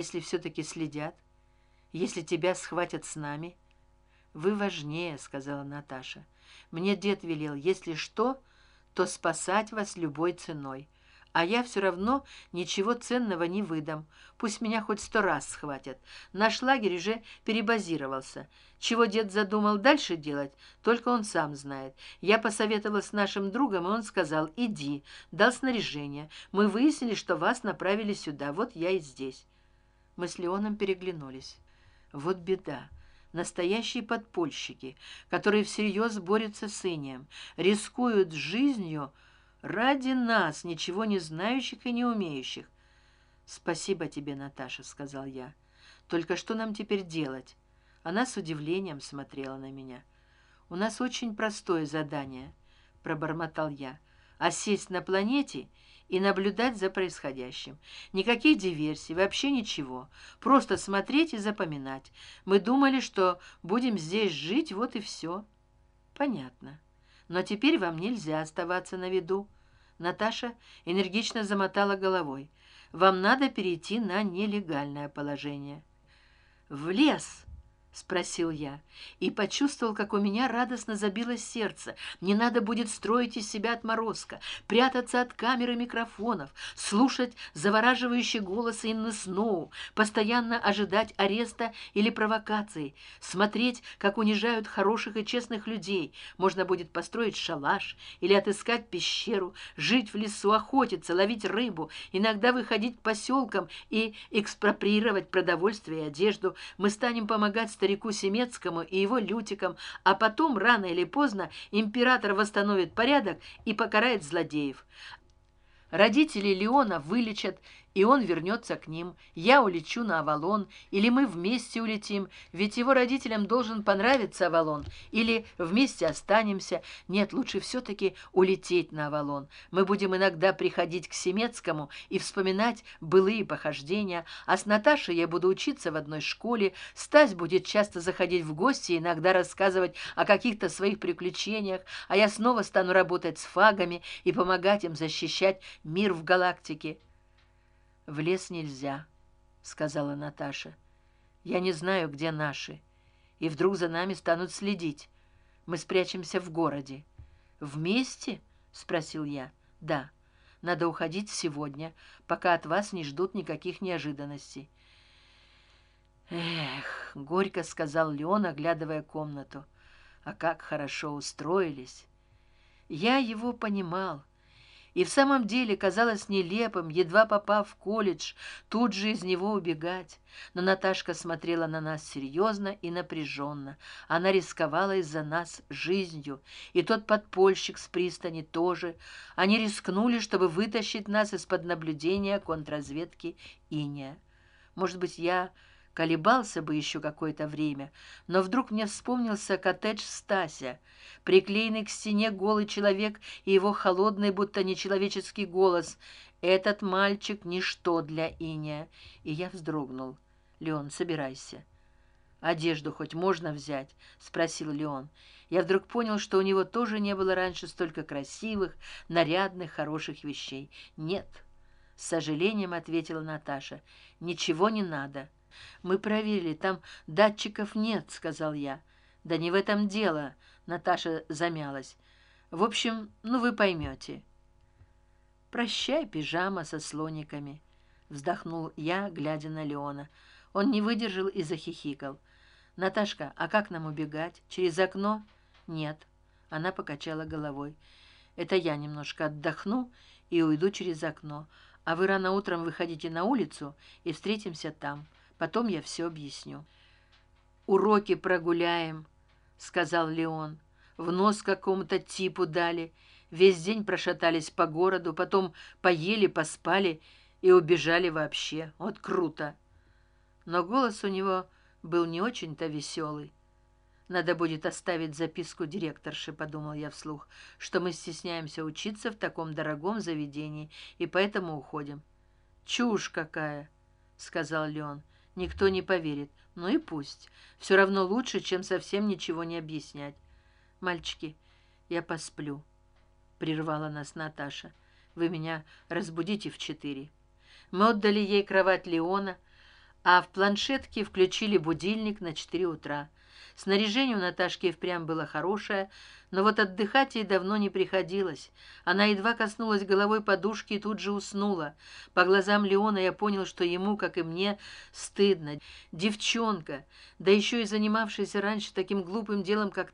если все таки следят если тебя схватят с нами? Вы важнее сказала наташа. Мне дед велел если что то спасать вас любой ценой. А я все равно ничего ценного не выдам. Пусть меня хоть сто раз схватят. Наш лагерь уже перебазировался. Чего дед задумал дальше делать только он сам знает. Я посоветовалась с нашим другом и он сказал иди дал снаряжение. Мы выяснили что вас направили сюда. Вот я и здесь мы с леоном переглянулись. Вот беда. Настоящие подпольщики которые всерьез борются с инием рискуют жизнью ради нас ничего не знающих и не умеющих. Спасибо тебе наташа сказал я. Только что нам теперь делать? Она с удивлением смотрела на меня. У нас очень простое задание пробормотал я. А сесть на планете и наблюдать за происходящим. Никаких диверсий вообще ничего. Просто смотреть и запоминать. Мы думали что будем здесь жить вот и все понятно. Но теперь вам нельзя оставаться на виду. Наташа энергично замотала головой. Вам надо перейти на нелегальное положение. В лес спросил я и почувствовал как у меня радостно забилось сердце. Не надо будет строить из себя отморозка прятаться от камеры микрофонов слушать завораживающий голос инны сноу постоянно ожидать ареста или провокации смотреть как унижают хороших и честных людей. Можно будет построить шалаш или отыскать пещеру жить в лесу охотиться ловить рыбу иногда выходить к поселкам и экспроприировать продовольствие и одежду. Мы станем помогать старику семецкому и его лютикам а потом рано или поздно император восстановит порядок и покарает злодеев. Родители леона вылечат и он вернется к ним. Я улечу на авалон или мы вместе улетим ведь его родителям должен понравиться авалон или вместе останемся. Нет лучше все таки улететь на авалон. Мы будем иногда приходить к семецкому и вспоминать былые похождения. А с наташей я буду учиться в одной школе. Стась будет часто заходить в гости иногда рассказывать о каких то своих приключениях. А я снова стану работать с фагами и помогать им защищать мир в галактике в лес нельзя сказала наташа. Я не знаю где наши. И вдруг за нами станут следить. Мы спрячемся в городе вместе спросил я. Да. Надо уходить сегодня пока от вас не ждут никаких неожиданностей эх горько сказал леон оглядывая комнату. А как хорошо устроились я его понимал и в самом деле казалось нелепым едва попав в колледж тут же из него убегать. Но наташка смотрела на нас серьезно и напряженно. Она рисковала из за нас жизнью. И тот подпольщик с пристани тоже. Они рискнули чтобы вытащить нас из под наблюдения контрразведки иния может быть я колебался бы еще какое то время но вдруг мне вспомнился коттедж стася приклеенный к стене голый человек и его холодный будто нечеловеческий голос. Этот мальчик ничто для иния и я вздрогнул. Леон собирайся одежду хоть можно взять спросил леон. Я вдруг понял что у него тоже не было раньше столько красивых нарядных хороших вещей. Нет с сожалением ответила наташа. Ничего не надо мы проверили там датчиков нет сказал я. Да не в этом дело наташа замялась. В общем ну вы поймете. Прощай пижама со слониками вздохнул я глядя на леона. Он не выдержал и захихикал. Наташка а как нам убегать? Через окно? Нет. Она покачала головой. Это я немножко отдохну и уйду через окно. А вы рано утром выходите на улицу и встретимся там потом я все объясню. Уроки прогуляем сказал леон. В нос какому то типу дали. Весь день прошатались по городу потом поели поспали и убежали вообще. Вот круто но голос у него был не очень то веселый надо будет оставить записку директорши подумал я вслух что мы стесняемся учиться в таком дорогом заведении и поэтому уходим чушь какая сказал леон никто не поверит. Ну и пусть. Все равно лучше чем совсем ничего не объяснять. Мальчики я посплю прервала нас наташа. Вы меня разбудите в четыре. Мы отдали ей кровать леона а в планшетке включили будильник на четыре утра. Снаряжение у наташки впрямь было хорошее но вот отдыхать ей давно не приходилось. Она едва коснулась головой подушки и тут же уснула. По глазам леона я понял что ему как и мне стыдно. Девчонка да еще и занимавшаяся раньше таким глупым делом как